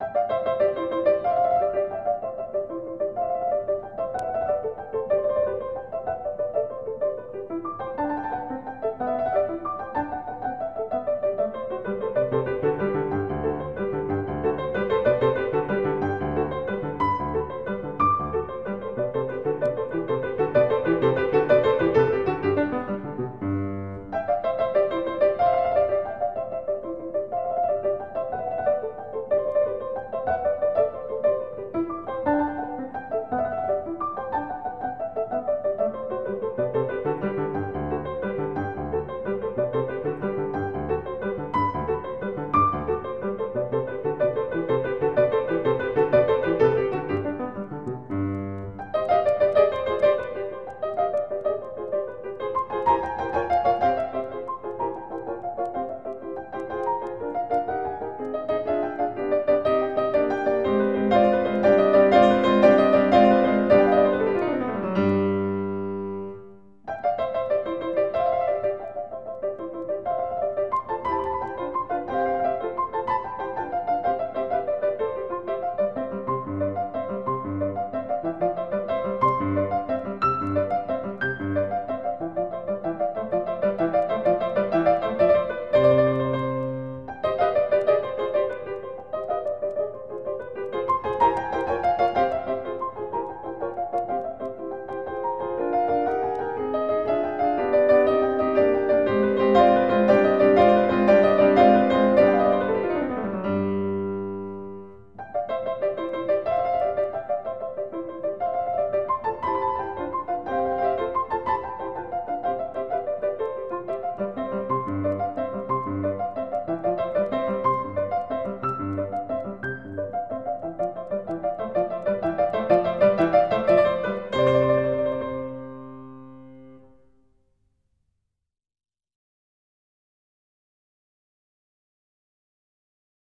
Música